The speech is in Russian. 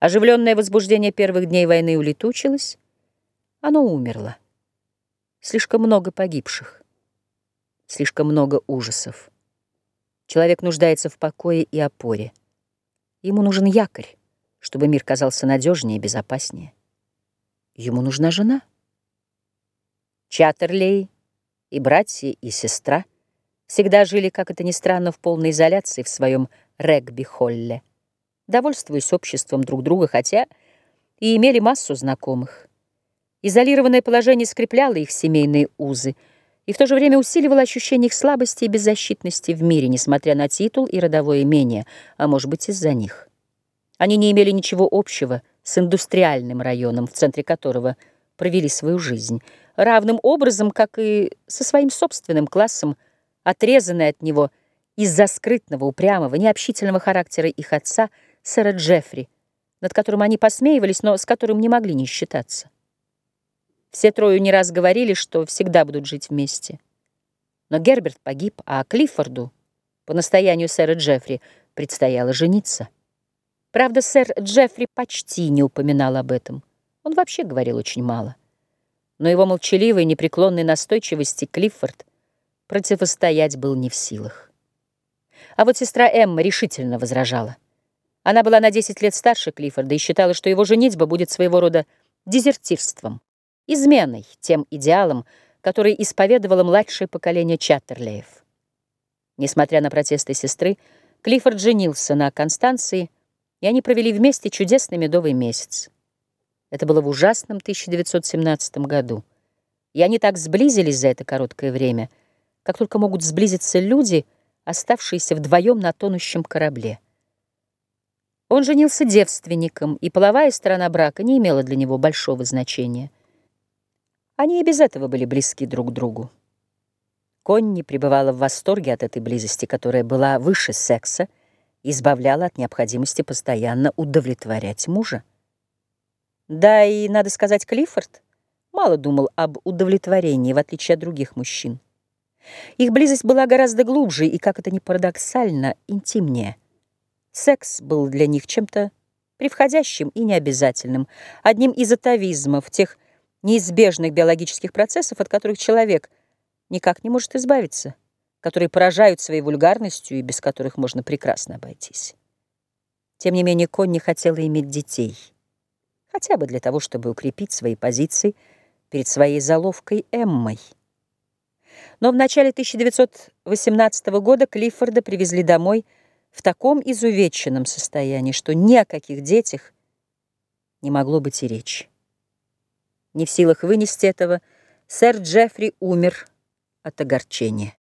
Оживленное возбуждение первых дней войны улетучилось, оно умерло. Слишком много погибших, слишком много ужасов. Человек нуждается в покое и опоре. Ему нужен якорь, чтобы мир казался надежнее и безопаснее. Ему нужна жена. Чаттерлей и братья, и сестра всегда жили, как это ни странно, в полной изоляции в своем регби-холле довольствуясь обществом друг друга, хотя и имели массу знакомых. Изолированное положение скрепляло их семейные узы и в то же время усиливало ощущение их слабости и беззащитности в мире, несмотря на титул и родовое имение, а может быть из-за них. Они не имели ничего общего с индустриальным районом, в центре которого провели свою жизнь, равным образом, как и со своим собственным классом, отрезанный от него из-за скрытного, упрямого, необщительного характера их отца – сэра Джеффри, над которым они посмеивались, но с которым не могли не считаться. Все трое не раз говорили, что всегда будут жить вместе. Но Герберт погиб, а Клиффорду, по настоянию сэра Джеффри, предстояло жениться. Правда, сэр Джеффри почти не упоминал об этом. Он вообще говорил очень мало. Но его молчаливой, непреклонной настойчивости Клиффорд противостоять был не в силах. А вот сестра Эмма решительно возражала. Она была на 10 лет старше Клиффорда и считала, что его женитьба будет своего рода дезертирством, изменой тем идеалам, которые исповедовало младшее поколение Чаттерлеев. Несмотря на протесты сестры, Клиффорд женился на Констанции, и они провели вместе чудесный медовый месяц. Это было в ужасном 1917 году. И они так сблизились за это короткое время, как только могут сблизиться люди, оставшиеся вдвоем на тонущем корабле. Он женился девственником, и половая сторона брака не имела для него большого значения. Они и без этого были близки друг к другу. Конни пребывала в восторге от этой близости, которая была выше секса избавляла от необходимости постоянно удовлетворять мужа. Да и, надо сказать, Клиффорд мало думал об удовлетворении, в отличие от других мужчин. Их близость была гораздо глубже и, как это ни парадоксально, интимнее – Секс был для них чем-то превходящим и необязательным, одним из атовизмов, тех неизбежных биологических процессов, от которых человек никак не может избавиться, которые поражают своей вульгарностью и без которых можно прекрасно обойтись. Тем не менее, Конни хотела иметь детей, хотя бы для того, чтобы укрепить свои позиции перед своей заловкой Эммой. Но в начале 1918 года Клиффорда привезли домой – в таком изувеченном состоянии, что ни о каких детях не могло быть и речи. Не в силах вынести этого, сэр Джеффри умер от огорчения.